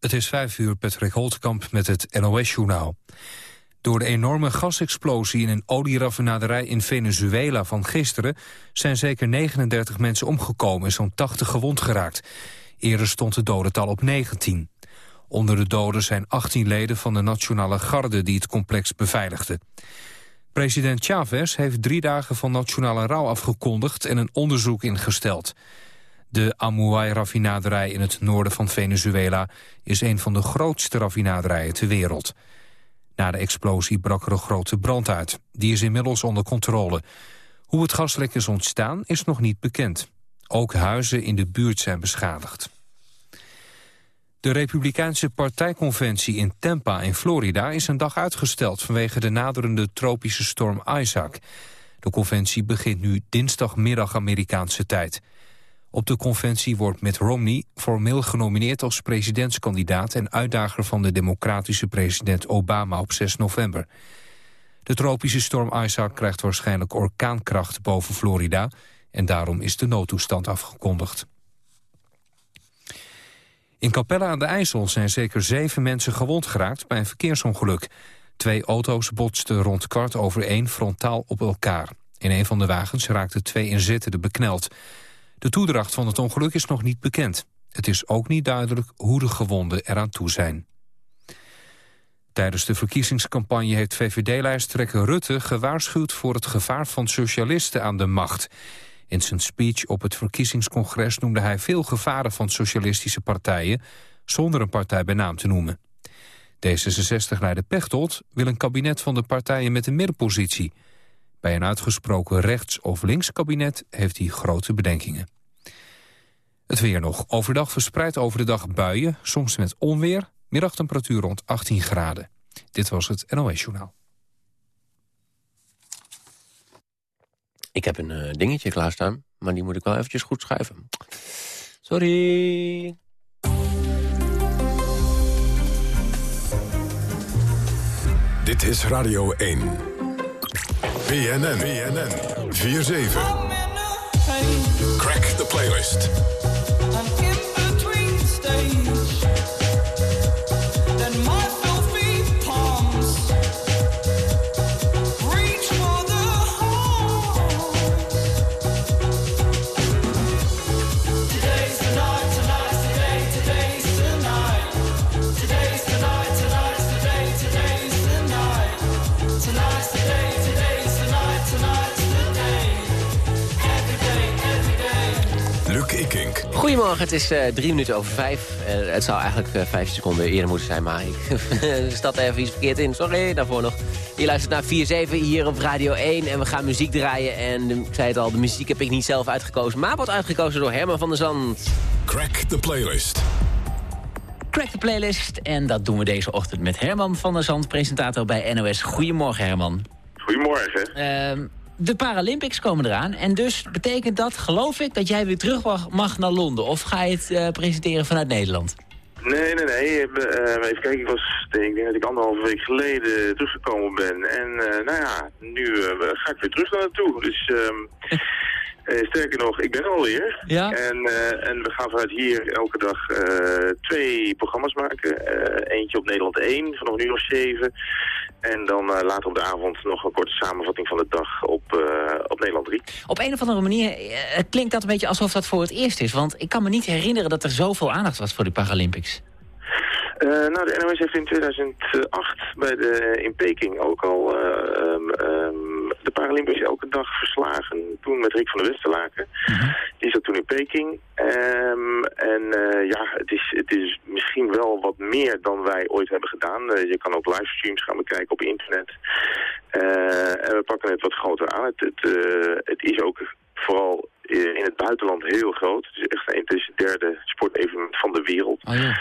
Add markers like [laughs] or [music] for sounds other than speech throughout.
Het is vijf uur, Patrick Holtkamp met het NOS-journaal. Door de enorme gasexplosie in een olieraffinaderij in Venezuela van gisteren... zijn zeker 39 mensen omgekomen en zo'n 80 gewond geraakt. Eerder stond het dodental op 19. Onder de doden zijn 18 leden van de Nationale Garde die het complex beveiligden. President Chavez heeft drie dagen van nationale rouw afgekondigd en een onderzoek ingesteld. De Amuay-raffinaderij in het noorden van Venezuela is een van de grootste raffinaderijen ter wereld. Na de explosie brak er een grote brand uit. Die is inmiddels onder controle. Hoe het gaslek is ontstaan is nog niet bekend. Ook huizen in de buurt zijn beschadigd. De Republikeinse partijconventie in Tampa in Florida is een dag uitgesteld vanwege de naderende tropische storm Isaac. De conventie begint nu dinsdagmiddag Amerikaanse tijd. Op de conventie wordt Mitt Romney formeel genomineerd als presidentskandidaat en uitdager van de democratische president Obama op 6 november. De tropische storm Isaac krijgt waarschijnlijk orkaankracht boven Florida en daarom is de noodtoestand afgekondigd. In Capella aan de IJssel zijn zeker zeven mensen gewond geraakt bij een verkeersongeluk. Twee auto's botsten rond kwart over één frontaal op elkaar. In een van de wagens raakten twee inzittenden bekneld. De toedracht van het ongeluk is nog niet bekend. Het is ook niet duidelijk hoe de gewonden eraan toe zijn. Tijdens de verkiezingscampagne heeft VVD-lijsttrekker Rutte gewaarschuwd voor het gevaar van socialisten aan de macht. In zijn speech op het verkiezingscongres noemde hij veel gevaren van socialistische partijen, zonder een partij bij naam te noemen. D66-leider Pechtold wil een kabinet van de partijen met een middenpositie. Bij een uitgesproken rechts- of links kabinet heeft hij grote bedenkingen. Het weer nog. Overdag verspreid over de dag buien, soms met onweer. Middagtemperatuur rond 18 graden. Dit was het NOS Journaal. Ik heb een uh, dingetje klaarstaan, maar die moet ik wel eventjes goed schuiven. Sorry. Dit is Radio 1. BNN. BNN. 4-7. Crack the playlist. Goedemorgen, het is uh, drie minuten over vijf. Uh, het zou eigenlijk uh, vijf seconden eerder moeten zijn, maar ik [laughs] stad even iets verkeerd in. Sorry, daarvoor nog. Je luistert naar 4-7 hier op Radio 1 en we gaan muziek draaien. En de, ik zei het al, de muziek heb ik niet zelf uitgekozen, maar wordt uitgekozen door Herman van der Zand. Crack the playlist. Crack the playlist en dat doen we deze ochtend met Herman van der Zand, presentator bij NOS. Goedemorgen Herman. Goedemorgen. Ehm, de Paralympics komen eraan. En dus betekent dat, geloof ik, dat jij weer terug mag naar Londen. Of ga je het uh, presenteren vanuit Nederland? Nee, nee, nee. Uh, even kijken, ik was, denk dat ik anderhalve week geleden teruggekomen ben. En uh, nou ja, nu ga ik weer terug naar naartoe. Dus [laughs] ehm, sterker nog, ik ben er alweer. Ja? En, en we gaan vanuit hier elke dag twee programma's maken. eentje op Nederland 1 vanaf nu nog 7. En dan later op de avond nog een korte samenvatting van de dag op, op Nederland 3. Op een of andere manier klinkt dat een beetje alsof dat voor het eerst is. Want ik kan me niet herinneren dat er zoveel aandacht was voor de Paralympics. nou, de NOS heeft in 2008 bij de, in Peking ook al um, um, de Paralympics elke dag verslagen. Toen met Rick van der Westerlaken. Mm Die zat toen in Peking. Um, en uh, ja, het is, het is misschien wel wat meer dan wij ooit hebben gedaan. Uh, je kan ook livestreams gaan bekijken op internet. Uh, en we pakken het wat groter aan. Het, het, het is ook vooral in het buitenland heel groot. Het is echt een, het is het derde sportevenement van de wereld. Oh, ja.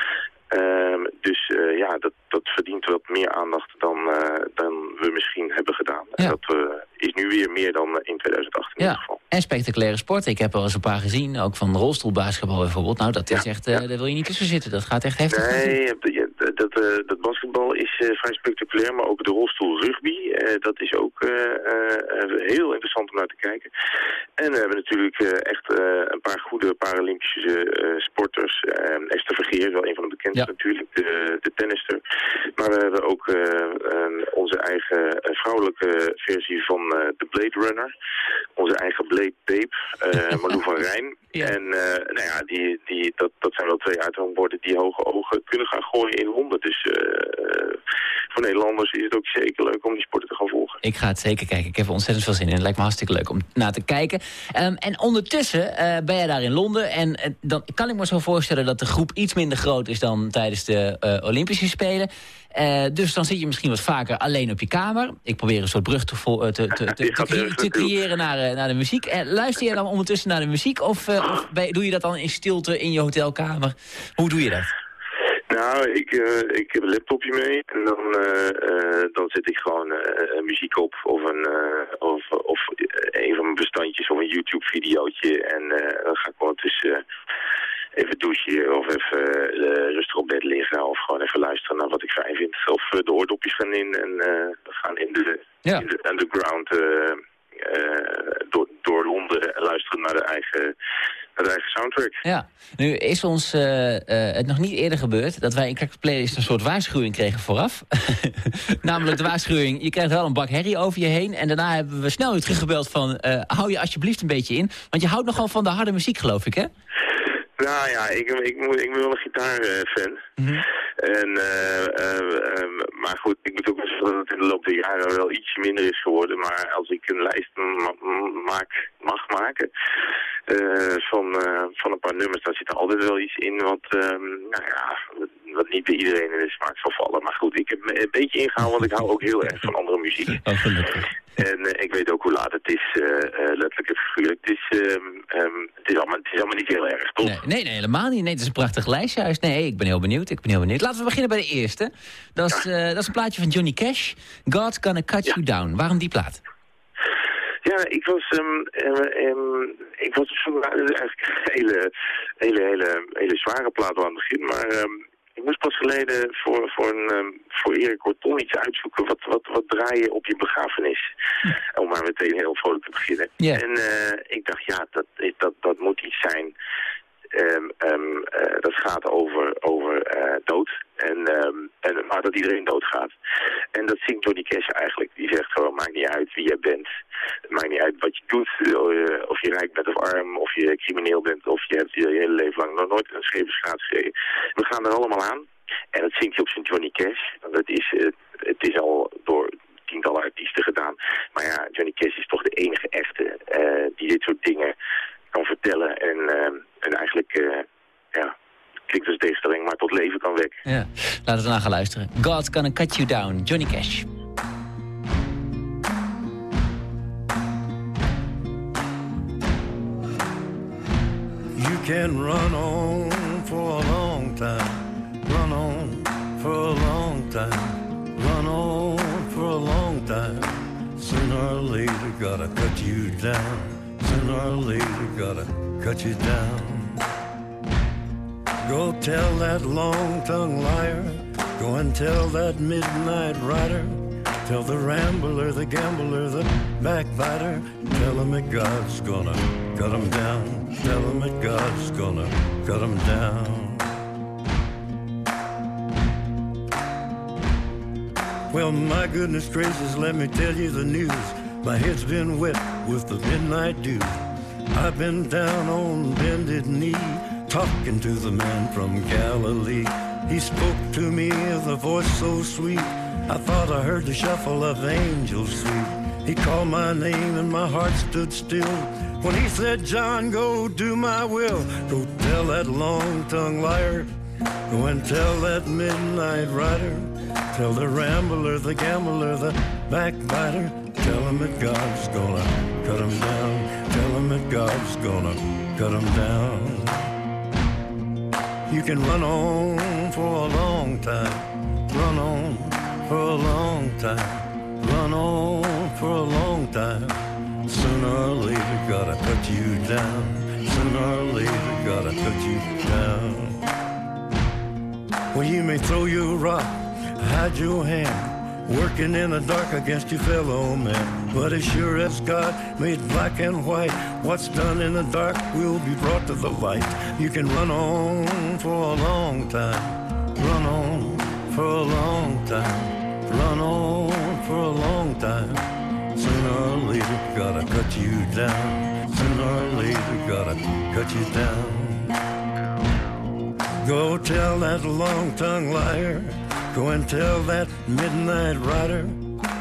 Um, dus uh, ja, dat, dat verdient wat meer aandacht dan, uh, dan we misschien hebben gedaan. Ja. En dat uh, is nu weer meer dan in 2008 in ja. ieder geval. En spectaculaire sport. Ik heb er eens een paar gezien, ook van rolstoelbasketbal bijvoorbeeld. Nou, dat is Ja, echt, daar wil je niet tussen zitten. Dat gaat echt heftig. Nee, [laughs] dat, uh, dat basketbal is vrij spectaculair, maar ook de rolstoel rugby. dat is ook heel interessant om naar te kijken. En we hebben natuurlijk echt een paar goede Paralympische sporters. Esther Vergeer is wel een van de bekendste natuurlijk, de, de tennister. Maar we hebben ook onze eigen vrouwelijke versie van de Blade Runner. Onze eigen Blade Tape, [laughs] Marlou van Rijn. En nou ja, die, die, dat, dat zijn wel twee uithangborden die hoge ogen kunnen gaan gooien in Londen. Dus uh, voor Nederlanders is het ook zeker leuk om die sporten te gaan volgen. Ik ga het zeker kijken. Ik heb er ontzettend veel zin in. Het lijkt me hartstikke leuk om naar te kijken. Um, en ondertussen uh, ben jij daar in Londen. En uh, dan kan ik me zo voorstellen dat de groep iets minder groot is dan tijdens de Olympische Spelen. dus dan zit je misschien wat vaker alleen op je kamer. Ik probeer een soort brug te, te, te, [laughs] te, te creëren naar, naar de muziek. luister je dan ondertussen naar de muziek? Of, of doe je dat dan in stilte in je hotelkamer? Hoe doe je dat? Nou, ik, uh, ik heb een laptopje mee en dan, uh, uh, dan zet ik gewoon muziek op of een, of, of een van mijn bestandjes of een YouTube-videootje. En dan ga ik gewoon tussen even douchen of even rustig op bed liggen of gewoon even luisteren naar wat ik fijn vind. Of de oordopjes gaan in en we gaan in de, in de underground door, door Londen en luisteren naar de eigen soundtrack. Ja, nu is ons uh, uh, het nog niet eerder gebeurd... dat wij in Crack Playlist een soort waarschuwing kregen vooraf. [laughs] Namelijk de waarschuwing, je krijgt wel een bak herrie over je heen... en daarna hebben we snel weer teruggebeld van... Uh, hou je alsjeblieft een beetje in. Want je houdt nogal van de harde muziek, geloof ik, hè? Nou ja, ik, ik, ik, ik ben wel een gitaarfan. Mm -hmm. En, uh, uh, maar goed, ik moet ook wel zeggen dat het in de loop der jaren wel iets minder is geworden. Maar als ik een lijst ma maak, mag maken, van, van een paar nummers, daar zit er altijd wel iets in wat, um, nou ja, wat niet bij iedereen in de smaak zal vallen. Maar goed, ik heb me een beetje ingehaald, want ik hou ook heel erg van andere muziek. Oh, en uh, ik weet ook hoe laat het is, letterlijk en figuurlijk. Het is, um, um, het, is allemaal, het is allemaal niet heel erg, toch? Nee, nee, nee, helemaal niet. Nee, het is een prachtig lijst juist. Nee, ik ben heel benieuwd, ik ben heel benieuwd. Laten we beginnen bij de eerste. Dat is, ja. dat is een plaatje van Johnny Cash. God's Gonna Cut ja. You Down. Waarom die plaat? Ja, ik was, um, um, ik was op zoek naar eigenlijk een hele, hele, hele, hele zware plaat aan het begin. Maar ik moest pas geleden voor, voor, een, voor Erik Corton iets uitzoeken. Wat, wat, wat draai je op je begrafenis? Om maar meteen heel vrolijk te beginnen. Yeah. En uh, ik dacht, ja, dat, dat, dat moet iets zijn Um, um, uh, dat gaat over, over uh, dood. En, um, en, maar dat iedereen doodgaat. Dat zingt Johnny Cash eigenlijk. Die zegt gewoon, maakt niet uit wie jij bent. Het maakt niet uit wat je doet. Uh, of je rijk bent of arm. Of je crimineel bent. Of je hebt je hele leven lang nog nooit een scheve schaat geschreven. We gaan er allemaal aan. En dat zingt hij op zijn Johnny Cash. Dat is, het is al door tientallen artiesten gedaan. Maar ja, Johnny Cash is toch de enige echte die dit soort dingen kan vertellen. En, en eigenlijk, klinkt als tegenstelling, maar tot leven kan wekken. Ja, laten we naar gaan luisteren. God's Gonna Cut You Down, Johnny Cash. You can run on for a long time, run on for a long time, run on for a long time. Sooner or later, gotta cut you down. Sooner or later, gotta cut you down. Go tell that long tongued liar. Go and tell that midnight rider. Tell the rambler, the gambler, the backbiter. Tell him that God's gonna cut him down. Tell him that God's gonna cut him down. Well, my goodness gracious, let me tell you the news. My head's been wet with the midnight dew. I've been down on bended knee, talking to the man from Galilee. He spoke to me with a voice so sweet, I thought I heard the shuffle of angels sweet. He called my name and my heart stood still. When he said, John, go do my will. Go tell that long-tongued liar. Go and tell that midnight rider. Tell the rambler, the gambler, the backbiter. Tell him that God's gonna cut him down. Tell him that God's gonna cut him down. You can run on for a long time. Run on for a long time. Run on for a long time. Sooner or later, gotta cut you down. Sooner or later, gotta cut you down. Well, you may throw your rock, hide your hand working in the dark against your fellow man. But as sure as God made black and white, what's done in the dark will be brought to the light. You can run on for a long time, run on for a long time, run on for a long time. Sooner or later, gotta cut you down. Sooner or later, gotta cut you down. Go tell that long-tongued liar Go and tell that midnight rider.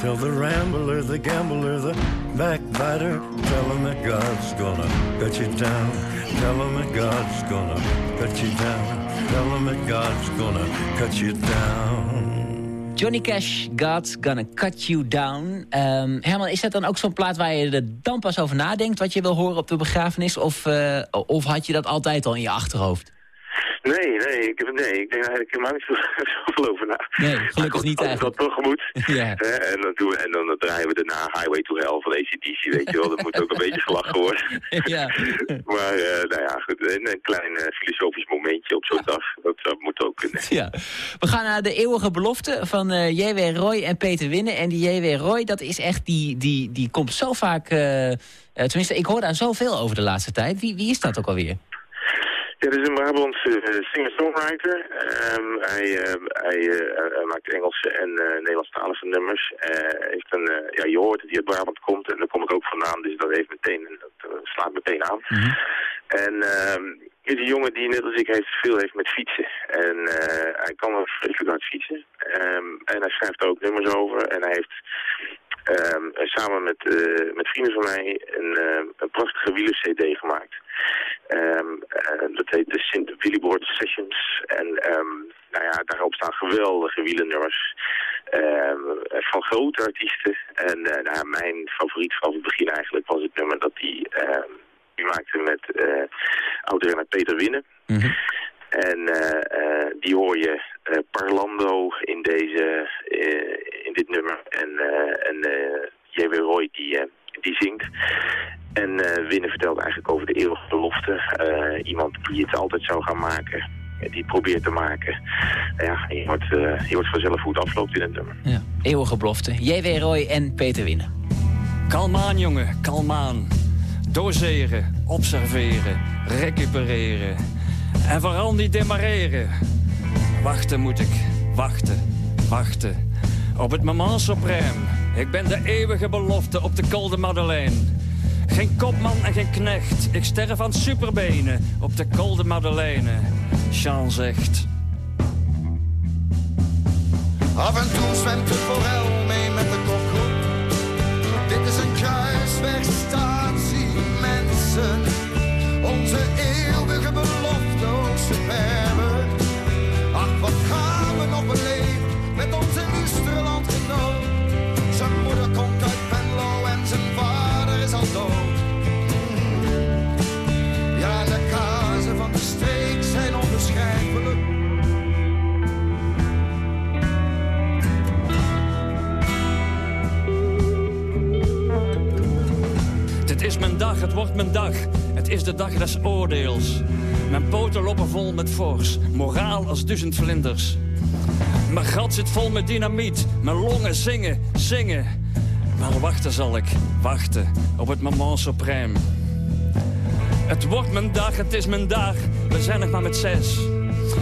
Tell the rambler, the gambler, the backbiter. Tell him that God's gonna cut you down. Tell him that God's gonna cut you down. Tell him that God's gonna cut you down. Johnny Cash, God's Gonna Cut You Down. Um, Herman, is dat dan ook zo'n plaat waar je er dan pas over nadenkt... wat je wil horen op de begrafenis? Of, uh, of had je dat altijd al in je achterhoofd? Nee, nee, ik, nee, ik denk eigenlijk helemaal niet zoveel [laughs] over na. Nee, gelukkig niet eigenlijk. Dat tegemoet. [laughs] ja. en, dan doen we, en dan draaien we daarna Highway to Hell van ACDC, weet je wel. Dat moet ook een beetje gelachen worden. [laughs] ja. maar, uh, nou ja, goed, een, een klein uh, filosofisch momentje op zo'n dag. Dat, dat, moet ook kunnen. Ja. We gaan naar de eeuwige belofte van uh, eh, J.W. Roy en Peter Winnen. En die J.W. Roy, dat is echt, die, die, die komt zo vaak... tenminste, ik hoor daar zoveel over de laatste tijd. Wie, wie is dat ook alweer? Ja, dat is een Brabantse uh, singer-songwriter. Um, hij, uh, hij uh, maakt Engelse en Nederlandstalige nummers. heeft een, ja, je hoort dat hij uit Brabant komt en daar kom ik ook vandaan, dus dat heeft meteen, dat slaat meteen aan. Mm -hmm. En um, is een jongen die net als ik heeft, veel heeft met fietsen. En hij kan wel vreselijk hard fietsen. Um, en hij schrijft er ook nummers over en hij heeft Um, samen met, uh, met vrienden van mij een, uh, een prachtige wielen-cd gemaakt. Um, uh, dat heet de Sint Willibord Sessions. En um, nou ja, daarop staan geweldige wielennummers van grote artiesten. En nou, mijn favoriet vanaf het begin eigenlijk was het nummer dat hij die maakte met uh, oud Peter Winnen. -hmm. En die hoor je parlando in, deze, in dit nummer. En, uh, en J.W. Roy die, die zingt. En uh, Winnen vertelt eigenlijk over de eeuwige belofte. Uh, iemand die het altijd zou gaan maken. Die het probeert te maken. Ja, je wordt, uh, je wordt vanzelf hoe het afloopt in het nummer. Ja. Eeuwige belofte. J.W. Roy en Peter Winnen. Kalmaan jongen, kalmaan. Doseren, observeren, recupereren. En vooral niet demareren. Wachten moet ik, wachten, wachten. Op het moment supreme. Ik ben de eeuwige belofte op de kolde Madeleine. Geen kopman en geen knecht. Ik sterf van superbenen op de kolde Madeleine. Jean zegt. Af en toe zwemt de forel mee met de kokgroep. Dit is een kruiswegstatie, mensen. Onze eeuwige belofte, oh dag des oordeels. Mijn poten lopen vol met fors, moraal als duizend vlinders. Mijn gat zit vol met dynamiet. Mijn longen zingen, zingen. Maar wachten zal ik, wachten op het moment supreme. Het wordt mijn dag, het is mijn dag. We zijn nog maar met zes.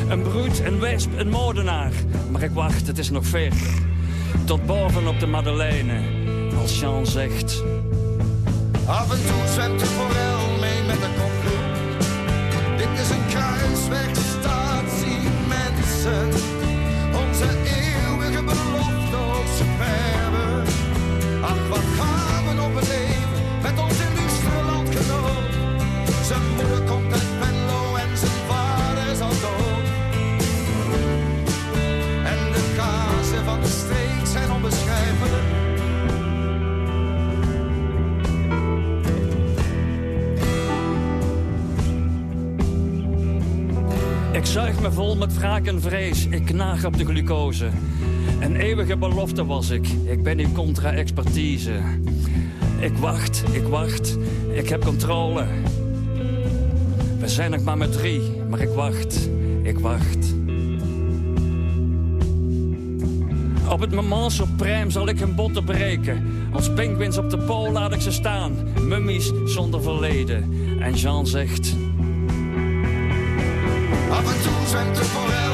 Een bruut, een wesp, een moordenaar. Maar ik wacht, het is nog ver. Tot boven op de Madeleine, als Jean zegt... Af en toe zwemt de forel een kruiswegstatie, mensen. Zuig me vol met wraak en vrees. Ik knaag op de glucose. Een eeuwige belofte was ik. Ik ben in contra-expertise. Ik wacht, ik wacht. Ik heb controle. We zijn nog maar met drie, maar ik wacht, ik wacht. Op het moment supreme zal ik hun botten breken. Als penguins op de pool laat ik ze staan. Mummies zonder verleden. En Jean zegt... Af en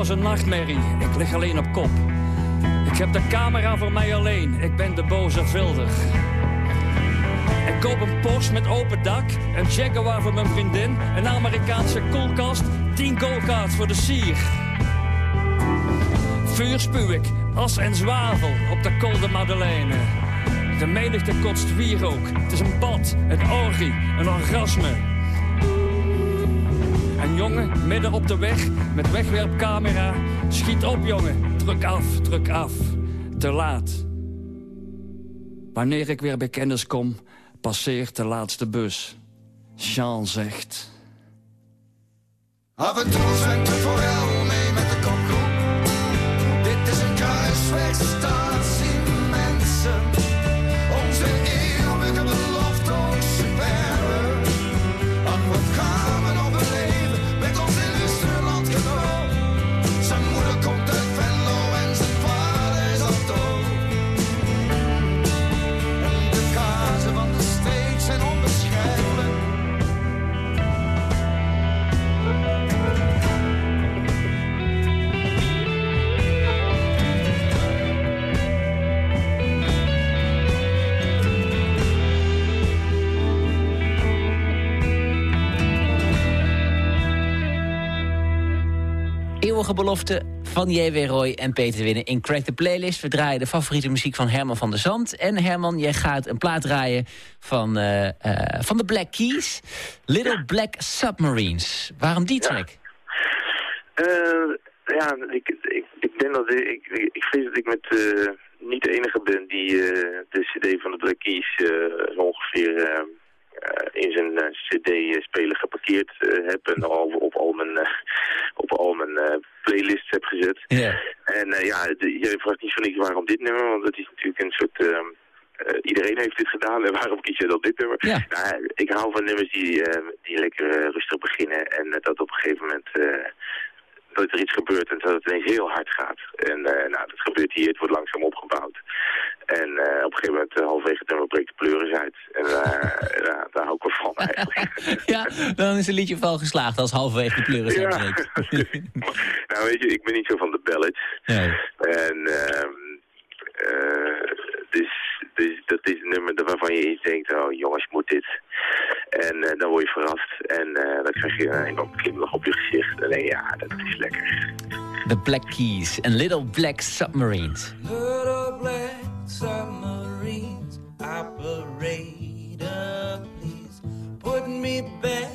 Is een nachtmerrie. Ik lig alleen op kop. Ik heb de camera voor mij alleen. Ik ben de boze vilder. Ik koop een Porsche met open dak. Een Jaguar voor mijn vriendin. Een Amerikaanse koelkast. 10 goalcards voor de sier. Vuur spuw ik. As en zwavel op de kolde Madeleine. De menigte kotst wierook. Het is een bad, een orgie, een orgasme. Midden op de weg met wegwerpcamera. Schiet op, jongen. Druk af, druk af. Te laat. Wanneer ik weer bij kennis kom, passeert de laatste bus. Jean zegt... Af en toe zwemt de forel Eeuwige belofte van J.W. Roy en Peter Winnen in Crack the Playlist. We draaien de favoriete muziek van Herman van der Zand. En Herman, jij gaat een plaat draaien van, eh, eh, van de Black Keys. Little Black Submarines. Waarom die track? Eh, ja, ik, ik, ik denk dat ik, ik, ik vrees dat ik met niet de enige ben die de cd van de Black Keys ongeveer in zijn cd-speler geparkeerd heb en [laughs] al mijn, eh, op al mijn eh, playlists heb gezet. Ja. En eh, ja, iedereen vraagt niet zo niks waarom dit nummer, want het is natuurlijk een soort... eh, iedereen heeft dit gedaan en waarom kies je dan dit nummer? Ja. Nou, ik hou van nummers die, eh, die lekker rustig beginnen en dat op een gegeven moment dat er iets gebeurt en dat het ineens heel hard gaat. En eh, nou, dat gebeurt hier, het wordt langzaam opgebouwd. En eh, op een gegeven moment, uh, halverwege het nummer, breekt de pleuris uit. En eh, [laughs] ja, daar hou ik wel van eigenlijk. [laughs] ja, dan is een liedje wel geslaagd als halverwege de pleuris Ja. uitbreekt. [laughs] nou weet je, ik ben niet zo van de ballads. Nee. En ehm eh, dus, dus dat is een nummer waarvan je iets denkt, oh jongens, moet dit. En eh, dan word je verrast en eh, dan krijg je een enorm glimlach op je gezicht. En denk je, ja, dat is lekker. The Black Keys en Little Black Submarines. Little black submarines, operator, please put me back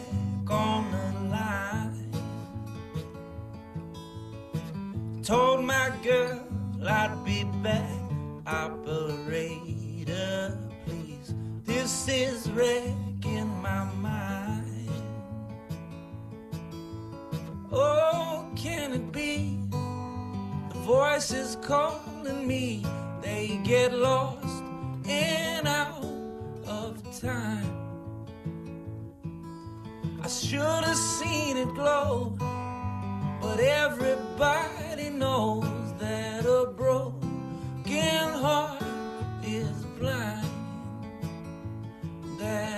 on the line. Told my girl I'd be back, operator, please. This is wrecking my mind. Oh, can it be? The voices calling me, they get lost and out of time. I should have seen it glow, but everybody knows that a broken heart is blind.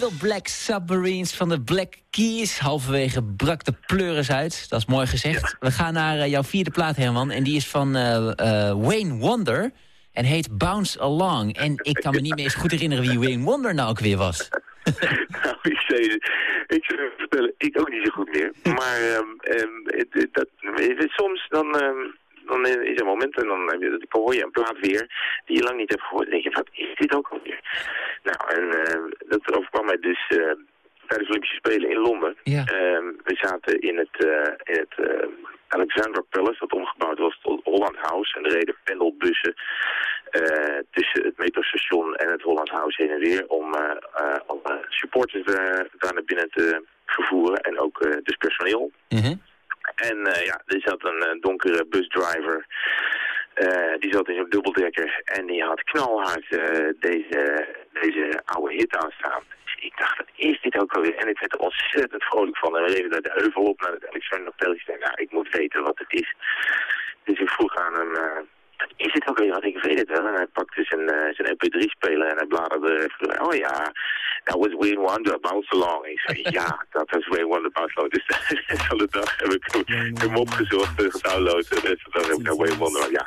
Little Black Submarines van de Black Keys. Halverwege brak de pleuris uit. Dat is mooi gezegd. We gaan naar eh, jouw vierde plaat, Herman. En die is van eh, eh, Wayne Wonder. En heet Bounce Along. En ik kan me niet meer eens goed herinneren wie Wayne Wonder nou ook weer was. [laughs] nou, ik zei, ik zou je vertellen, ik ook niet zo goed meer. Maar ehm, ehm, dat, soms dan, ehm, dan is er een moment en dan, heb je- dan hoor je een plaat weer die je lang niet hebt gehoord. En denk je, wat is dit ook alweer? Nou, en ehm, dat overkwam mij dus eh, tijdens de Olympische Spelen in Londen. Ja. Ehm, we zaten in het, eh, in het Alexandra Palace, dat omgebouwd was tot Holland House. En er reden pendelbussen tussen het metrostation en het Holland House heen en weer om alle supporters daar naar binnen te vervoeren en ook dus personeel. Mhm. En eh, ja, er zat een eh, donkere busdriver. eh, die zat in zo'n dubbeldekker en die had knalhard deze, deze oude hit aanstaan. Dus ik dacht, wat is dit ook alweer? En ik werd er ontzettend vrolijk van. En we reden naar de heuvel op naar het Alexander zei, nou, ik moet weten wat het is. Dus ik vroeg aan hem, is het ook weer? Want ik weet het wel. En hij pakte zijn, eh, zijn MP3-speler en hij bladerde. Oh ja, that was Wayne Wonder, Bounce Along. Ik zei, [laughs] ja, dat was Wayne Wonder, Bounce Along. Dus [laughs] de rest van de dag heb ik hem, opgezocht en gedownload. En de rest van de dag heb ik naar Wayne Wonder. Ja,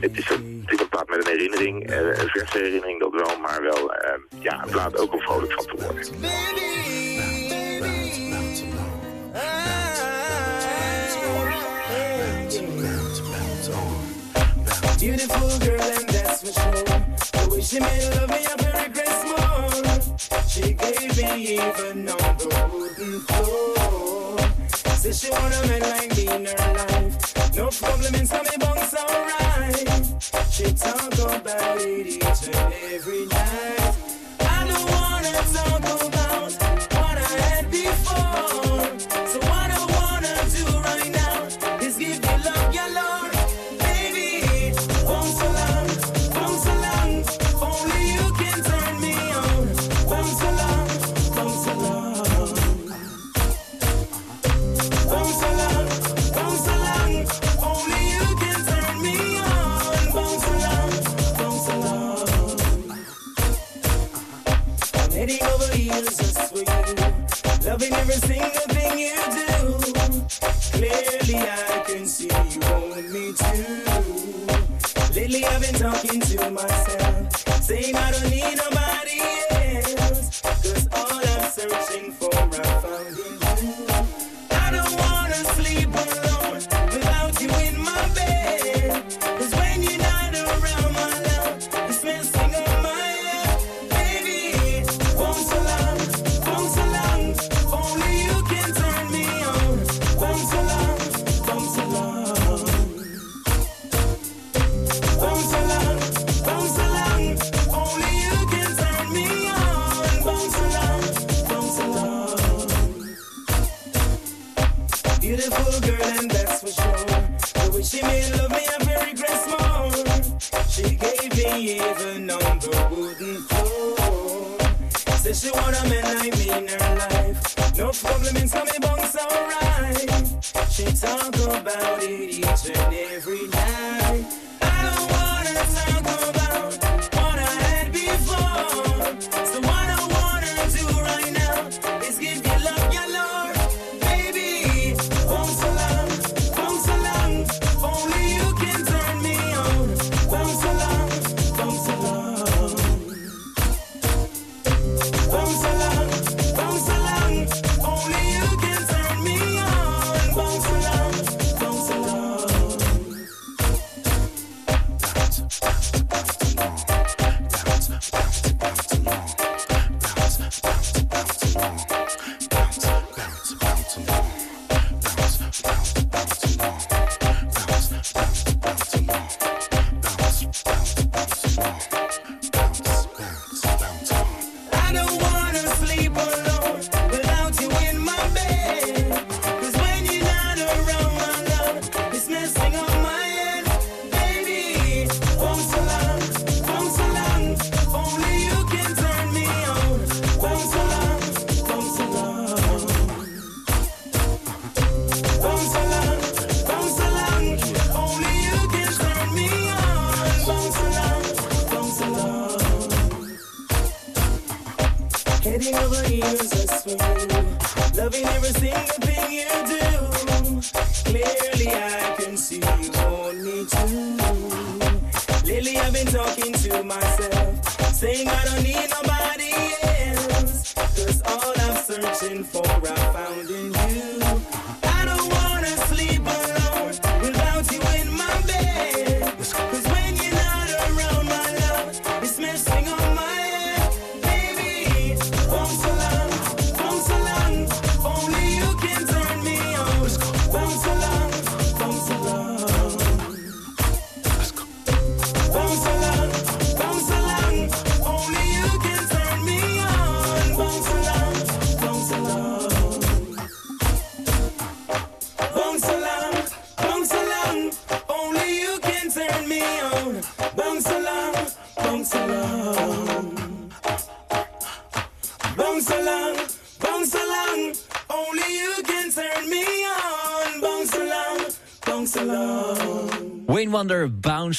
het is een, het is een plaat met een herinnering. eh, een verse herinnering dat wel, maar wel eh, ja, een plaat ook om vrolijk van te worden. Beautiful girl, and that's for sure. The way she made love me a very Christmas. She gave me even on the wooden floor. Said she want a man like me in her life. No problem in some bunks, alright. She talk about it each and every night.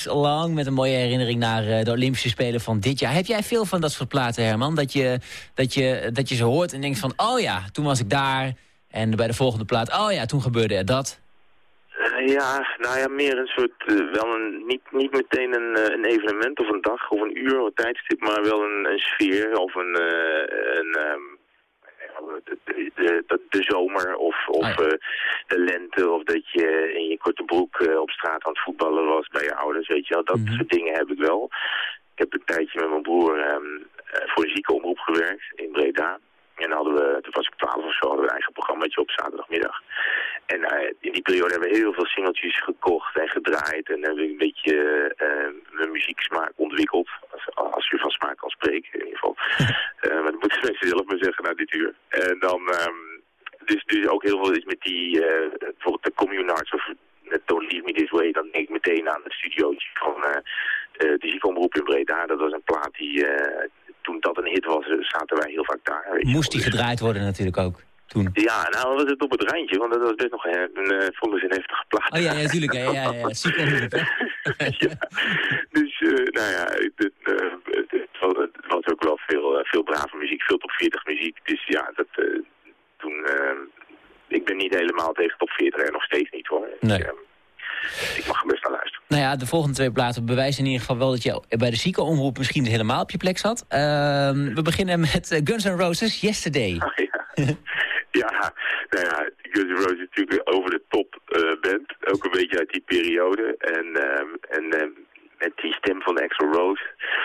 Along, met een mooie herinnering naar eh, de Olympische Spelen van dit jaar. Heb jij veel van dat soort platen, Herman? Dat je, dat, je, dat je ze hoort en denkt van, oh ja, toen was ik daar. En bij de volgende plaat, oh ja, toen gebeurde er dat. Eh, Ja, nou ja, meer een soort, eh, wel een, niet, niet meteen een, een evenement of een dag of een uur of tijdstip, maar wel een, een sfeer of een, een ehm, de, de, de, de zomer of, of Ah, ja. eh, de lente of dat je in je korte broek eh, op straat aan het voetballen was bij je ouders, weet je wel. Dat Mhm. soort dingen heb ik wel. Ik heb een tijdje met mijn broer eh, voor een ziekenomroep gewerkt in Breda. En hadden we, toen was ik 12 of zo, hadden we een eigen programmaatje op zaterdagmiddag. En eh, in die periode hebben we heel veel singeltjes gekocht en gedraaid. En hebben we een beetje eh, mijn muzieksmaak ontwikkeld. Als, als je van smaak kan spreken, in ieder geval. [laughs] Eh, maar dat moeten mensen zelf maar zeggen na dit uur. En dan, ehm, dus, dus ook heel veel is met die, eh, bijvoorbeeld de Communards of Don't Leave Me This Way. Dan denk ik meteen aan het studiootje van eh eh, de ziekenomroep in Breda. Dat was een plaat die, eh, toen dat een hit was, eh, zaten wij heel vaak daar. Moest die. Dus- gedraaid worden natuurlijk ook, toen. ja, nou was het op het randje, want dat was best nog een, een, eh, vonden ze een heftige plaat. Oh ja, ja, natuurlijk. Ja, ja, ja. [laughs] Ja. Dus, eh, nou ja, het, eh, het, was- ook wel veel, veel brave muziek, veel top 40 muziek. Dus ja, dat, eh, toen... eh, ik ben niet helemaal tegen top 40 en nog steeds niet hoor. Nee. Ik, eh, ik mag er best naar luisteren. Nou ja, de volgende twee platen bewijzen in ieder geval wel... dat je bij de ziekenomroep misschien helemaal op je plek zat. Ehm, we beginnen met eh, Guns N' Roses, Yesterday. Ah, ja. [laughs] ja, nou ja, Guns N' Roses is natuurlijk over de top eh, band. Ook een beetje uit die periode. En, ehm, en ehm, met die stem van Axl Rose.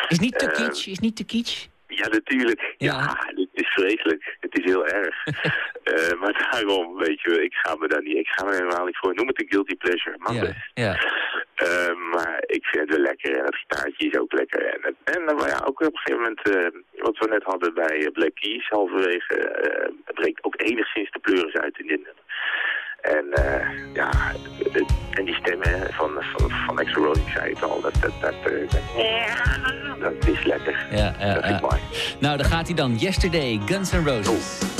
Is niet te Eh, kitsch, is niet te kitsch. Ja, natuurlijk. Ja, het is vreselijk. Het is heel erg. [laughs] Eh, maar daarom, weet je, ik ga me daar niet, ik ga me helemaal niet voor. Noem het een guilty pleasure, mag Ja, best. ja. Eh, maar ik vind het wel lekker en het gitaartje is ook lekker. En, het- en eh, maar ja, ook op een gegeven moment, wat we net hadden bij Black Keys, halverwege, breekt ook enigszins de pleuris uit in dit nummer. En eh, ja, en die stemmen van, van, van Axl Rose, ik zei het al, dat, dat, dat, eh, dat, dat is lekker. Ja, ja, dat mooi. Nou, daar gaat hij dan. Yesterday, Guns N' Roses. There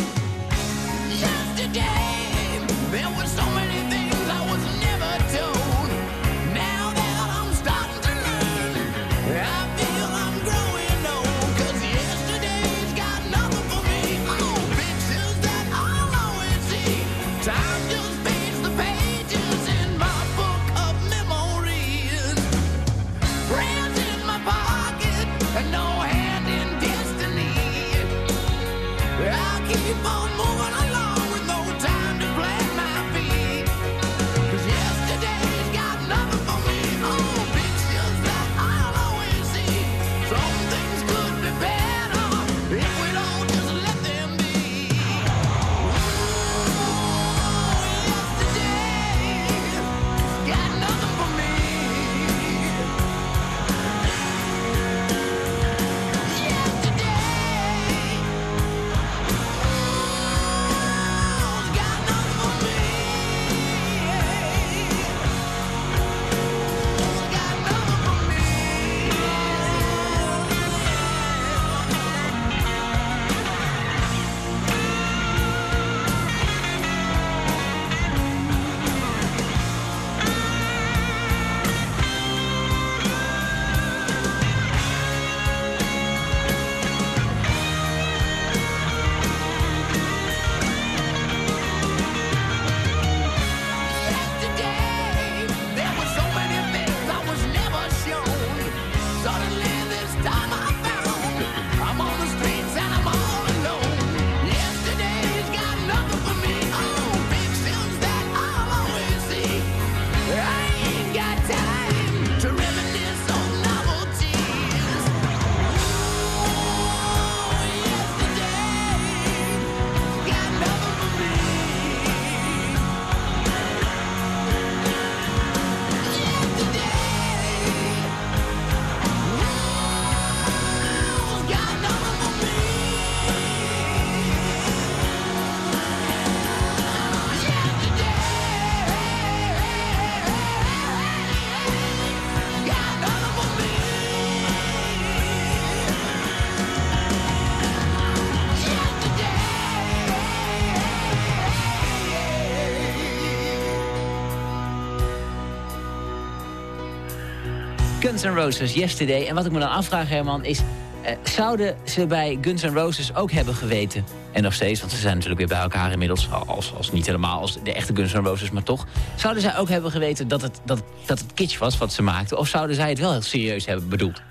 Guns N' Roses, Yesterday. En wat ik me dan afvraag, Herman, is... eh, zouden ze bij Guns N' Roses ook hebben geweten... en nog steeds, want ze zijn natuurlijk weer bij elkaar inmiddels... als, als niet helemaal als de echte Guns N' Roses, maar toch... zouden zij ook hebben geweten dat het, dat, dat het kitsch was wat ze maakten... of zouden zij het wel heel serieus hebben bedoeld?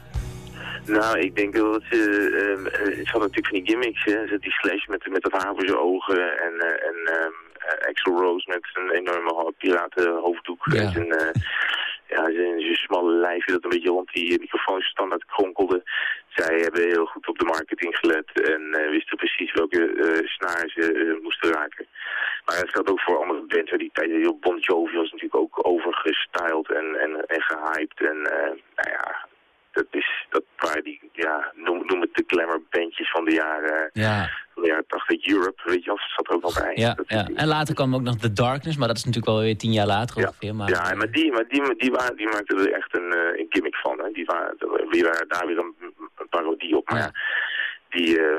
Nou, ik denk wel dat ze... eh, ze hadden natuurlijk van die gimmicks, hè. Die slash met, met dat zijn ogen en, eh, en ehm, eh, Axl Rose met zijn enorme ho- piratenhoofddoek Ja. en zijn, ja, zijn, zijn smalle lijfje dat een beetje rond die microfoon standaard kronkelde. Zij hebben heel goed op de marketing gelet en eh, wisten precies welke eh snaar ze eh, moesten raken. Maar dat geldt ook voor andere bands die tijd. Heel Bon Jovi was natuurlijk ook overgestyled en, en, en gehyped. En nou ja, dat is dat waren die, ja, noem, noem het de glamour bandjes van de jaren, Ja, van de jaren 80. Europe, weet je wel, zat er ook nog bij. ja. En later kwam ook nog The Darkness, maar dat is natuurlijk wel weer tien jaar later Ja. ongeveer. Maar, ja, maar die, maar die, die, waren, die maakten er echt een, eh, een gimmick van. Hè. Die, waren, die waren daar weer een, een parodie op. Maar Ja. Die, eh,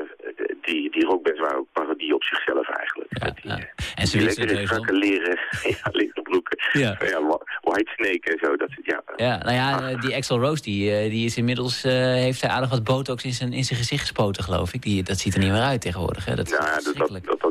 die, die rockbands waren ook parodie op zichzelf eigenlijk. Ja, die, ja. eh, En ze lekkere strakke leren, [laughs] ja, leren broeken. Ja. White Snake en zo. Dat, ja, Ja, nou ja, eh, die Axel Rose die, die is inmiddels, heeft hij aardig wat botox in zijn, in zijn gezicht gespoten, geloof ik. Die, dat ziet er niet meer uit tegenwoordig. Hè? Dat is Nou ja, dat, dat, dat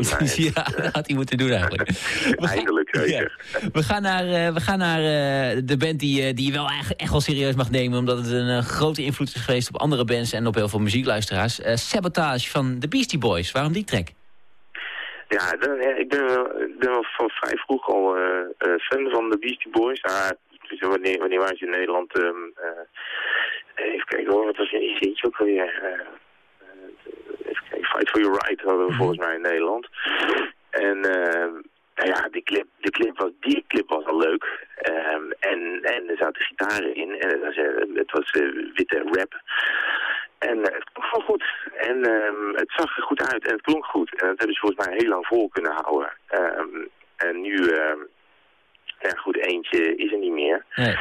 [laughs] mij. ja, dat had hij moeten doen eigenlijk. [laughs] We gaan- zeker. Ja. We gaan naar, eh, we gaan naar eh, de band die, eh, die je wel eigenlijk echt wel serieus mag nemen... omdat het een grote invloed is geweest op andere bands... en op heel veel muziekluisteraars. Sabotage van de Beastie Boys. Waarom die track? Ja, ik ben wel, ik ben wel van vrij vroeg al fan van de Beastie Boys. Dus wanneer, wanneer waren ze in Nederland? ehm, eh, even kijken hoor, wat was een zintje ook alweer? Eh, eh, even kijken, Fight for Your Right hadden we volgens mij in Nederland. En nou ja, die clip, die, clip was, die clip was al leuk. Ehm, en, en er zaten gitaren in en het was, eh, het was eh, witte rap. En het klonk gewoon goed. En ehm, het zag er goed uit en het klonk goed. En dat hebben ze volgens mij heel lang vol kunnen houden. Ehm, en nu, ehm, ja goed, eentje is er niet meer. Nee.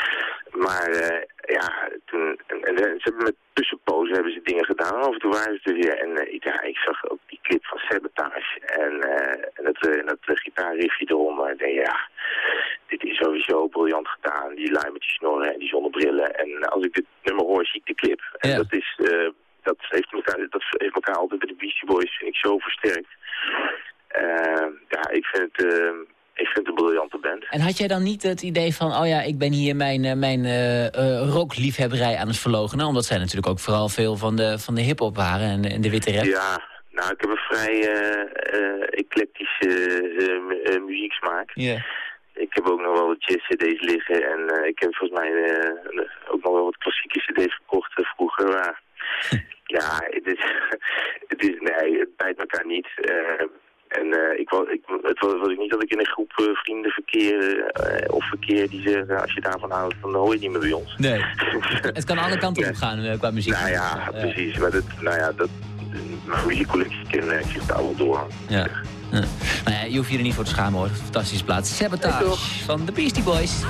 Maar ja, toen, en, en, ze hebben met tussenpozen hebben ze dingen gedaan. Af en toe waren ze er weer. En eh, ik- ja, ik zag ook die clip van Sabotage. En, eh, en dat, eh, dat uh, gitaarriffje eronder. Ik denk, ja, dit is sowieso briljant gedaan. Die lui met die snorren en die zonnebrillen. En als ik dit nummer hoor, zie ik de clip. En Ja. dat is... dat heeft, elkaar, dat heeft elkaar altijd bij de Beastie Boys vind ik zo versterkt. Ja, ik vind het... ik vind het een briljante band. En had jij dan niet het idee van... oh ja, ik ben hier mijn, eh, mijn eh, rockliefhebberij aan het verlogenen? Omdat zij natuurlijk ook vooral veel van de, van de hip-hop waren en, en de witte rap. Ja, nou, ik heb een vrij eh, eclectische mu- muzieksmaak. Ja. Ik heb ook nog wel wat jazz-cd's liggen en ik heb volgens mij ook nog wel wat klassieke cd's gekocht vroeger. Maar [laughs] ja, het is, [laughs] het is, nee, het bijt elkaar niet. En eh, ik, ik, het was, ik niet dat ik in een groep eh, vrienden verkeer eh, of verkeer die zeggen, als je daarvan houdt, dan hoor je niet meer bij ons. Nee. [laughs] Het kan alle kanten op gaan qua muziek. Nou ja, precies. Maar dat, nou ja, dat, mijn muziekcollectie kenmerkt zich daar wel door. Ja. Ja. Nou ja, je hoeft je er niet voor te schamen hoor. Fantastische plaats. Sabotage van de Beastie Boys.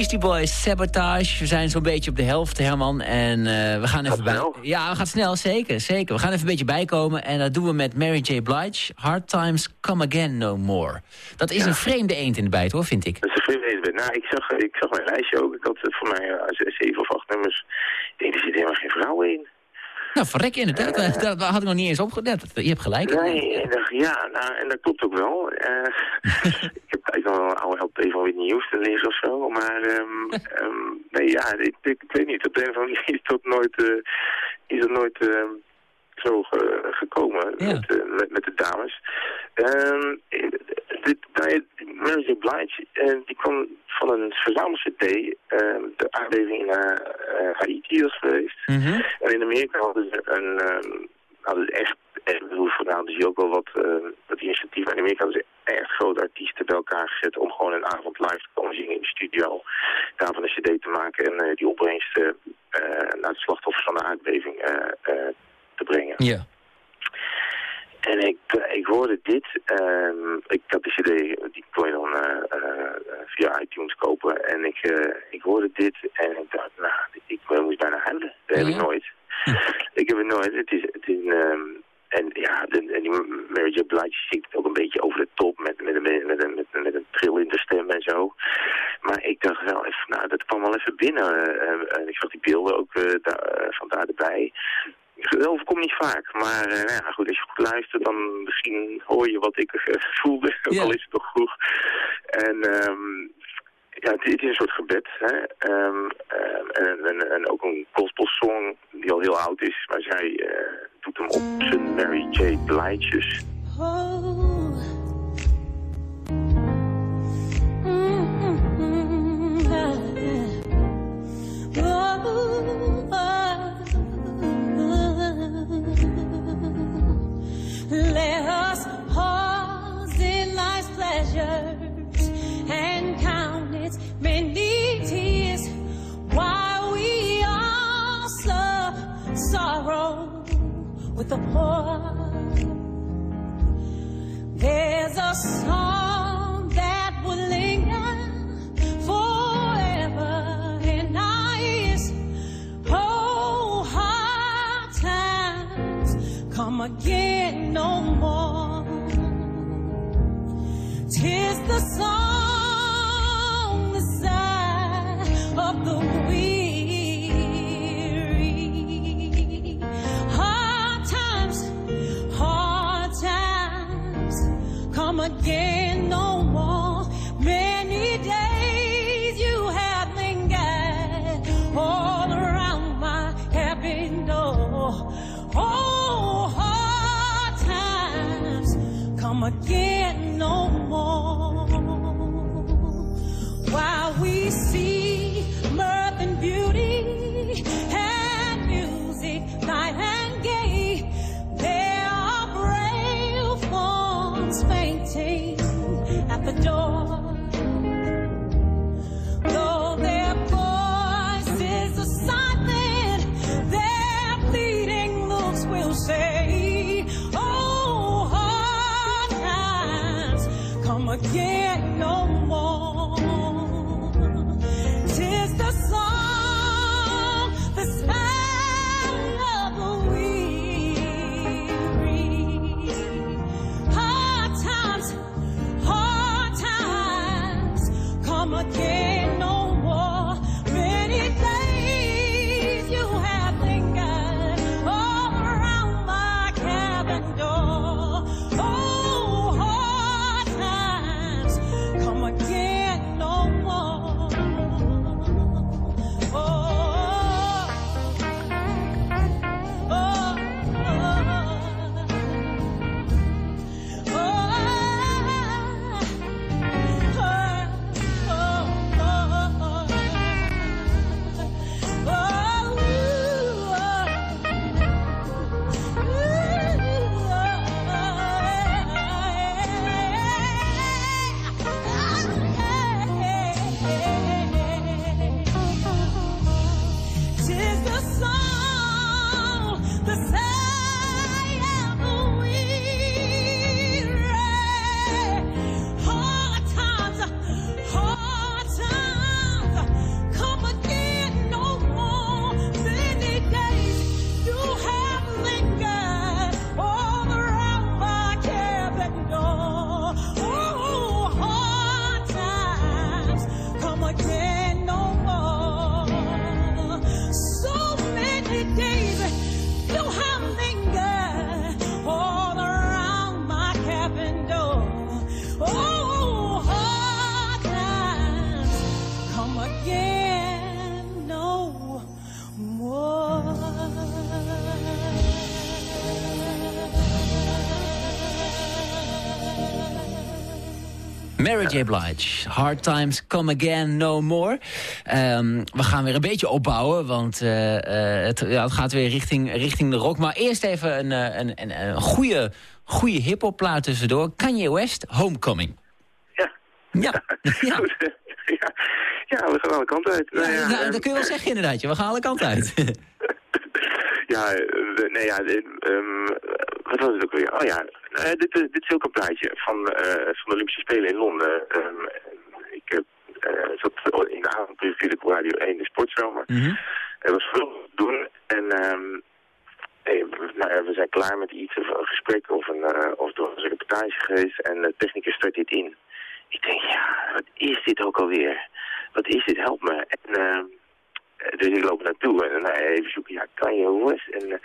Beastie Boys, Sabotage. We zijn zo'n beetje op de helft, Herman. En eh, we gaan even bij... snel. Ja, we gaan snel, zeker, zeker. We gaan even een beetje bijkomen. En dat doen we met Mary J. Blige. Hard Times Come Again No More. Dat is een vreemde eend in de bijt, hoor, vind ik. Dat is een vreemde eend. Nou, ik zag, ik zag mijn lijstje ook. Ik had eh, voor mij z- zeven of acht nummers. Ik denk, er zit helemaal geen vrouw in. Nou, verrek inderdaad. Dat, dat had ik nog niet eens opgelet. Je hebt gelijk. Nee, ja, nou, en dat klopt ook wel. Eh, [laughs] ik heb eigenlijk wel een oude LP van Whitney Houston liggen of zo. Maar, ehm, [laughs] ehm, nee, ja, ik, ik, ik weet niet. Op de een of andere manier is dat nooit, eh, is dat nooit ehm, zo ge- gekomen Ja. met, eh, met, met de dames. Ehm, eh, dit, nou ja, Mary. Blige, eh, die kwam van een verzamel-cd. ehm, de aardbeving in eh, eh, Haiti was geweest. Mhm. En in Amerika hadden ze een, ehm hadden ze echt, echt bedoel, vanavond zie je ook wel wat, wat initiatief. In Amerika hadden ze echt grote artiesten bij elkaar gezet om gewoon een avond live te komen zingen in de studio. Daarvan een cd te maken en eh, die opbrengst eh, eh, naar de slachtoffers van de aardbeving eh, eh, te brengen. Ja. En ik, eh, ik hoorde dit, ehm, ik had de cd, die kon je dan eh, eh, via iTunes kopen. En ik, eh, ik hoorde dit en ik dacht, nou, ik moest bijna huilen. Dat heb ik nooit. [laughs] ik heb het nooit. Het is, het is een, ehm, en ja, de, en die Mary J. Blige zingt ook een beetje over de top met, met, een, met, een, met, een, met een trill in de stem en zo. Maar ik dacht wel even, nou, dat kwam wel even binnen. en ik zag die beelden ook daar, eh, van daar erbij. Dat overkomt niet vaak, maar eh, nou ja, goed, als je goed luistert, dan misschien hoor je wat ik eh, voelde, [laughs] ook Ja. al is het nog vroeg. En ehm, ja, het, het is een soort gebed, hè. Ehm, ehm, en, en, en ook een gospel song die al heel oud is, maar zij eh, doet hem op zijn Mary J. Blige's. Oh. Mm-mm-mm. Oh. Many tears while we also sorrow with the poor. There's a song that will linger forever in our ears. Oh, hard times come again no more. Tis the song, Mary J. Blige. Hard times come again, no more. Ehm, we gaan weer een beetje opbouwen, want eh, eh, het, ja, het gaat weer richting, richting de rock. Maar eerst even een, eh, een, een, een goede, goede hip-hop plaat tussendoor. Kanye West, Homecoming. Ja. Ja. [laughs] ja. Goed. ja. ja, we gaan alle kanten uit. Nou ja, dat kun je wel zeggen inderdaad. We gaan alle kanten uit. [laughs] Ja, nee ja, ehm, wat was het ook weer? Oh ja, eh, dit, is- dit is ook een plaatje van, eh, van de Olympische Spelen in Londen. Ehm, ik heb, zat in de avond natuurlijk op Radio 1 de sportzomer. Mhm. Er was veel te doen en eh, we- nou ja, we zijn klaar met iets, of een gesprek of een, of door een reportage geweest en de technicus start dit in. Ik denk, ja, wat is dit ook alweer? Wat is dit? Help me. En, ehm, eh, dus ik loop naartoe en nou, even zoeken, ja, kan je West? En eh,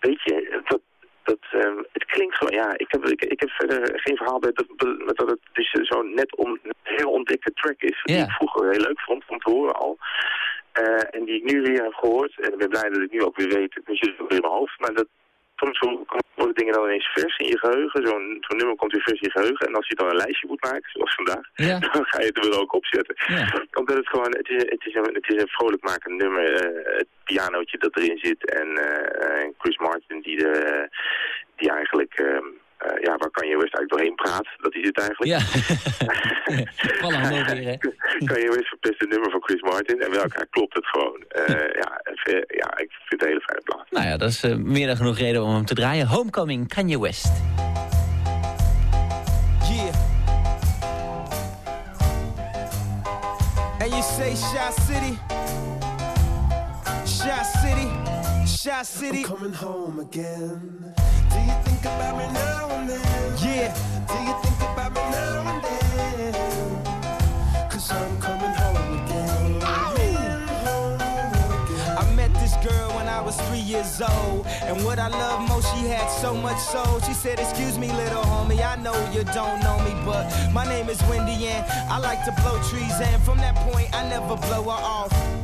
weet je, dat, dat, ehm, het klinkt gewoon, ja, ik heb, ik, ik heb verder geen verhaal bij dat, het dus zo'n net om, heel ontdekte track is. Die Ja. ik vroeger heel leuk vond om te horen al. Eh, en die ik nu weer heb gehoord. En ik ben blij dat ik nu ook weer weet, zit het ook weer in mijn hoofd. Maar dat, soms zo- worden dingen dan ineens vers in je geheugen. Zo'n zo'n nummer komt weer vers in je geheugen. En als je dan een lijstje moet maken, zoals vandaag, Ja. [laughs] dan ga je het er weer ook opzetten. Ja. Omdat het gewoon, het is, het is, een, het is een vrolijk makend nummer. eh, het pianootje dat erin zit. En eh, en Chris Martin die, de, die eigenlijk, ehm, eh, ja, waar kan je Dat is het eigenlijk. Ja. [laughs] [laughs] Voilà, mooi weer, hè? kan je West verpest een nummer van Chris Martin. En welke klopt het gewoon. Eh, ja, ja, ik vind het een hele fijne plaat. Nou ja, dat is eh, meer dan genoeg reden om hem te draaien. Homecoming, Kanye West. Yeah. And you say Shy City? Shy City? Shy City? coming home again. Do you think about me now and then? Yeah. Do you think about me now and then? Cause I'm coming home again. Home again. I met this girl when I was three years old. And what I love most, she had so much soul. She said, Excuse me, little homie, I know you don't know me, but my name is Wendy, and I like to blow trees. And from that point, I never blow her off.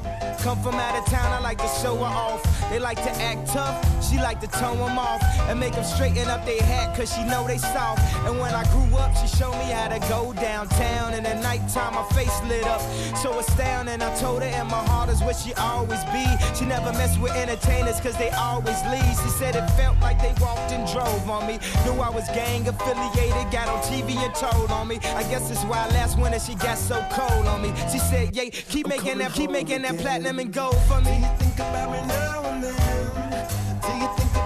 Come from out of town, I like to show her off. They like to act tough, she like to tone them off and make them straighten up their hat, cause she know they soft. And when I grew up, she showed me how to go downtown. And at nighttime, my face lit up, so astounding. I told her, and my heart is where she always be. She never mess with entertainers, cause they always leave. She said it felt like they walked and drove on me. Knew I was gang affiliated, got on TV and told on me. I guess that's why last winter she got so cold on me. She said, yeah, keep making that, keep making that platinum and gold for me. Do you think about me now and then? Do you think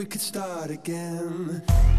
we could start again.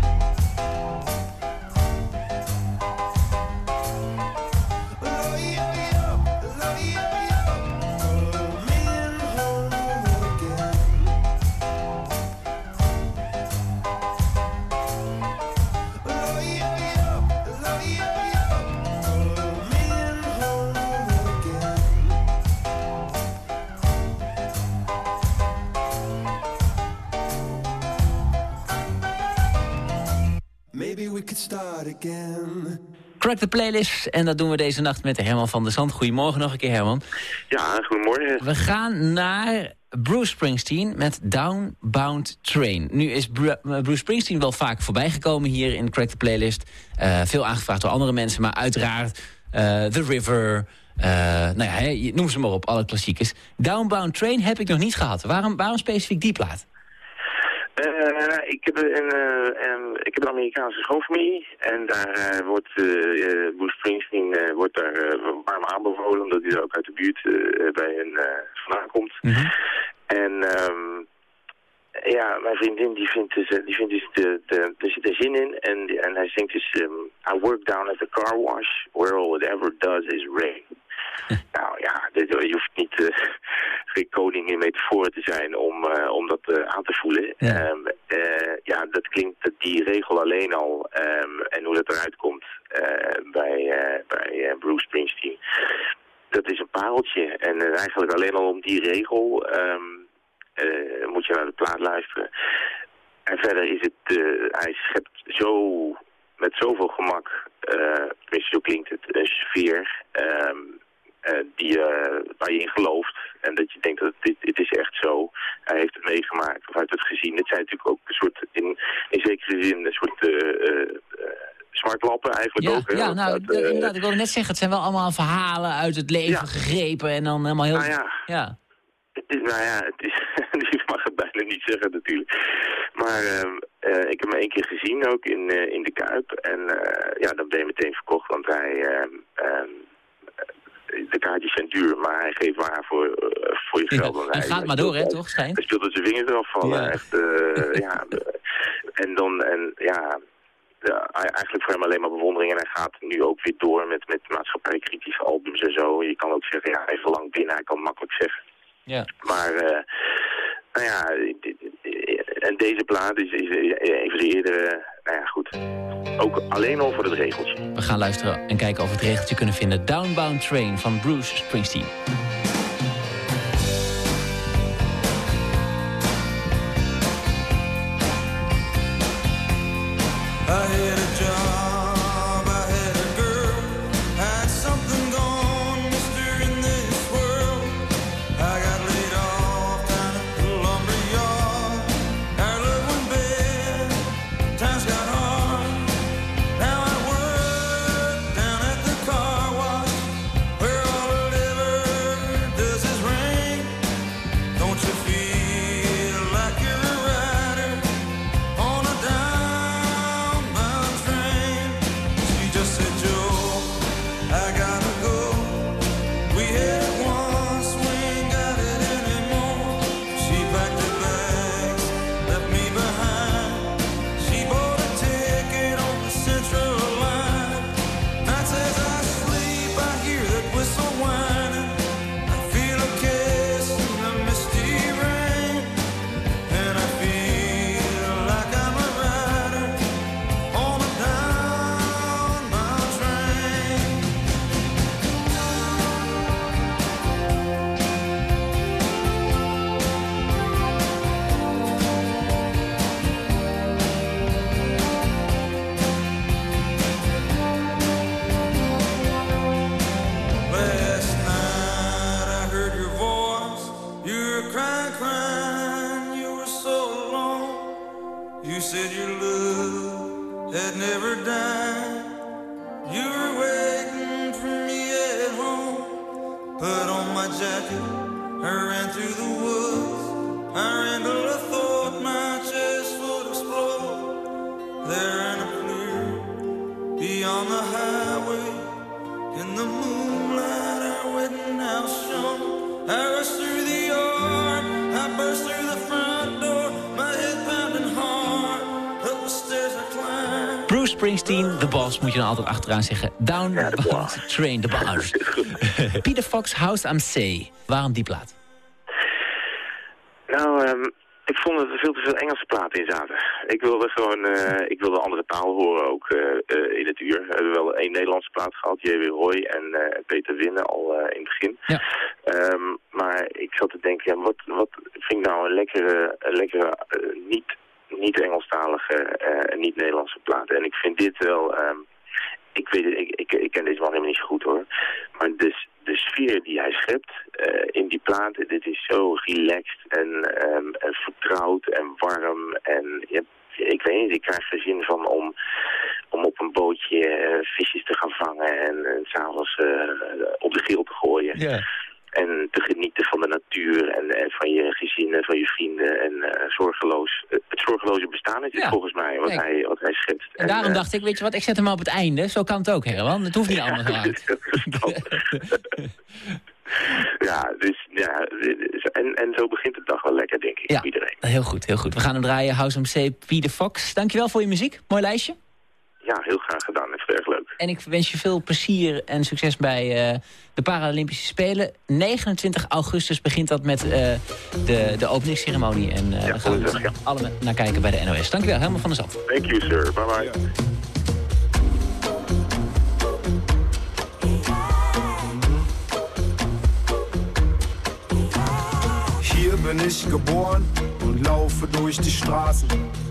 Start again. Crack the playlist. En dat doen we deze nacht met Herman van der Zand. Goedemorgen nog een keer, Herman. Ja, goedemorgen. We gaan naar Bruce Springsteen met Downbound Train. Nu is uh, Bruce Springsteen wel vaak voorbijgekomen hier in Crack the Playlist. Eh, veel aangevraagd door andere mensen, maar uiteraard eh, The River... eh, nou ja, noem ze maar op, alle klassiekers. Downbound Train heb ik nog niet gehad. Waarom, waarom specifiek die plaat? Eh, ik, heb een, eh, ik heb een Amerikaanse schoonfamilie en daar eh, wordt Bruce Springsteen wordt daar warm aanbevolen omdat hij er ook uit de buurt bij hen vandaan komt. En ehm, ja, mijn vriendin die vindt dus, die vindt dus de, de, er zit er zin in en, en hij zingt dus ehm, I work down at the car wash where all it ever does is rain. [laughs] nou ja, dit, je hoeft niet eh, geen koning in metaforen te zijn om, eh, om dat eh, aan te voelen. Ja. ja, dat klinkt die regel alleen al ehm, en hoe dat eruit komt bij, bij Bruce Springsteen. Dat is een pareltje. En eigenlijk alleen al om die regel ehm, eh, moet je naar de plaat luisteren. En verder is het, hij schept zo, met zoveel gemak, eh tenminste zo klinkt het, een sfeer ehm, die, eh, waar je in gelooft. En dat je denkt dat dit, dit is echt zo. Hij heeft het meegemaakt of hij heeft het gezien. Het zijn natuurlijk ook een soort, in, in zekere zin, een soort eh, eh, eh, smartlappen eigenlijk Ja, ook. hè, ja nou, dat- eh, ik wilde net zeggen, het zijn wel allemaal verhalen uit het leven gegrepen en dan helemaal heel... Nou ja. ja. Het is, nou ja, het is, [laughs] je mag het bijna niet zeggen natuurlijk. Maar eh, ik heb hem één keer gezien ook in, eh, in de Kuip. En eh, ja, dan ben je meteen verkocht, want hij... de kaartjes zijn duur, maar hij geeft waar voor, eh, voor je geld. Hij- gaat hij maar door, hè, toch, schijnt? Hij speelt dat zijn vingers eraf vallen. Ja. Echt, eh, ja. [laughs] En dan, en ja, ja, eigenlijk voor hem alleen maar bewondering. En hij gaat nu ook weer door met, met maatschappijkritische albums en zo. Je kan ook zeggen, ja, hij is al lang binnen, hij kan makkelijk zeggen. Ja. Maar, eh, nou ja, dit- dit- en deze plaat is, is een van de eerdere, nou ja, goed. Ook alleen al voor het regeltje. We gaan luisteren en kijken of we het regeltje kunnen vinden. Downbound Train van Bruce Springsteen. You said your love had never died. You were waiting for me at home. Put on my jacket. I ran through the woods. I ran till I thought my chest would explode. There in a clear beyond the highway. In the moonlight, our wedding house shone. I rushed through the yard, I burst through the Springsteen, de boss, moet je dan altijd achteraan zeggen. Downbound Train, de boss. [laughs] Peter Fox, House am See. Waarom die plaat? Nou, ehm, ik vond dat er veel te veel Engelse platen in zaten. Ik wilde gewoon, eh, ik wilde andere taal horen ook eh, eh, in het uur. We hebben wel één Nederlandse plaat gehad, J.W. Roy en Peter Winnen al in het begin. Ehm, maar ik zat te denken, ja, wat, wat vind ik nou een lekkere, een lekkere niet niet-Engelstalige en niet-Nederlandse platen. En ik vind dit wel... ehm, ik, weet, ik, ik, ik ken deze man helemaal niet zo goed hoor. Maar de, de sfeer die hij schept eh, in die platen, dit is zo relaxed en, ehm, en vertrouwd en warm. En ja, ik weet niet, ik krijg er zin van om, om op een bootje eh, visjes te gaan vangen en, en s'avonds op de grill te gooien. Ja. En te genieten van de natuur en, en van je gezin en van je vrienden. En eh, zorgeloos, het zorgeloze bestaan is het Ja. volgens mij, wat, Kijk. hij, wat hij schept. En daarom eh, dacht ik, weet je wat, ik zet hem op het einde. Zo kan het ook, Herman. Het hoeft niet anders [laughs] uit. [laughs] ja, dus ja, dit is- en, en zo begint de dag wel lekker, denk ik, Ja. voor iedereen. Heel goed, heel goed. We gaan hem draaien. House om C, P. de Fox. Dankjewel voor je muziek. Mooi lijstje. Ja, heel graag gedaan. Het is erg leuk. En ik wens je veel plezier en succes bij eh, de Paralympische Spelen. 29 augustus begint dat met eh, de, de openingsceremonie. En eh daar gaan we ja. allemaal naar kijken bij de NOS. Dankjewel, helemaal van der Zand. Thank you, sir. Bye bye. Hier bin ich geboren und laufe durch die Straßen.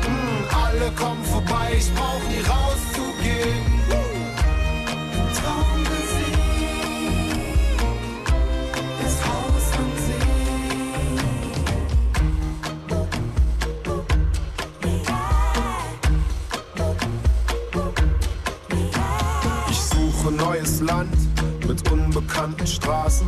Alle kommen vorbei, ich brauch nie rauszugehen. Traummusik, das Haus am Ich suche neues Land mit unbekannten Straßen.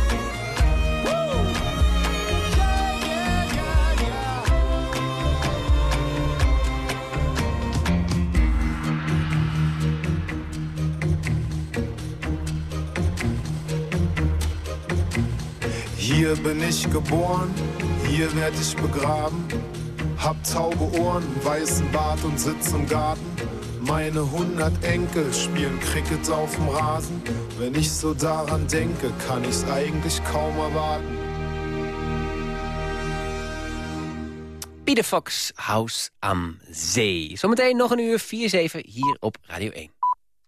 Hier bin ich geboren, hier werd ich begraben. Hab taube Ohren, weißen Bart und sitz im Garten. Meine hundert Enkel spielen Cricket auf dem Rasen. Wenn ich so daran denke, kann ich's eigentlich kaum erwarten. Pieter Fox, House am Zee. Zometeen nog een uur 4-7 hier op Radio 1.